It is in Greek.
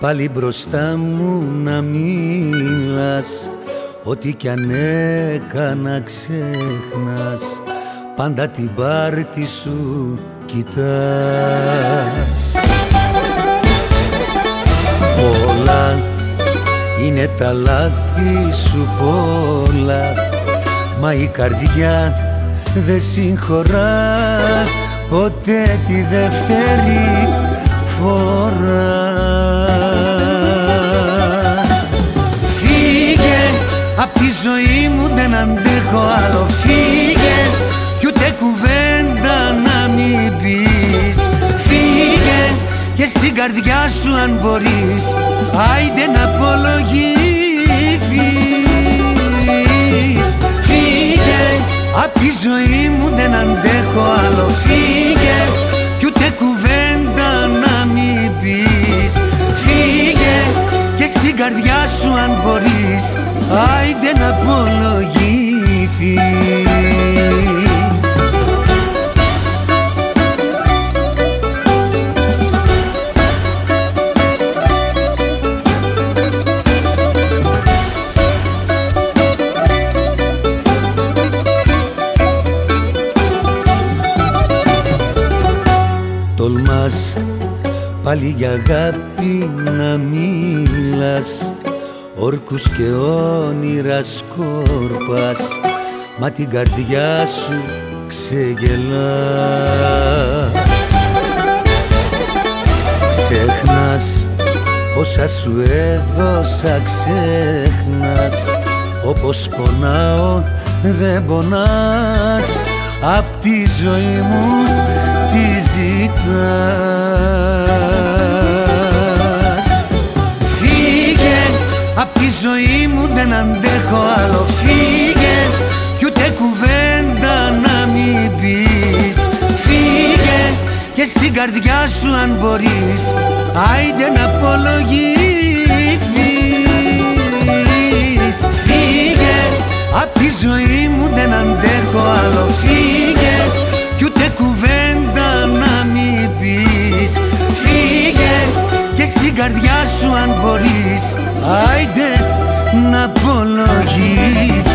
Πάλι μπροστά μου να μιλάς. Ό,τι κι αν έκανα ξέχνας Πάντα την πάρτι σου κοιτάς. Όλα είναι τα λάθη σου πολλά. Μα η καρδιά δεν συγχωρά ποτέ τη δεύτερη φορά. Φύγε απ' τη ζωή μου δεν αντέχω άλλο. Φύγε κι ούτε κουβέντα να μην πεις. Φύγε και στην καρδιά σου αν μπορείς. Άιντε να απολογηθείς. Φύγε απ' τη ζωή μου δεν αντέχω άλλο. Φύγε να απολογηθείς. Τολμάς πάλι για αγάπη να μιλάς Όρκους και όνειρας σκόρπας Μα την καρδιά σου ξεγελάς. Ξέχνας όσα σου έδωσα ξέχνας Όπως πονάω δεν πονάς. Απ' τη ζωή μου απ' τη ζωή μου δεν αντέχω άλλο. Φύγε κι ούτε κουβέντα να μην πεις. Φύγε και στην καρδιά σου αν μπορείς. Άιντε να απολογηθείς. Φύγε απ' τη ζωή μου δεν αντέχω άλλο. Φύγε κι ούτε κουβέντα στην καρδιά σου αν μπορείς. Άιντε να απολογηθείς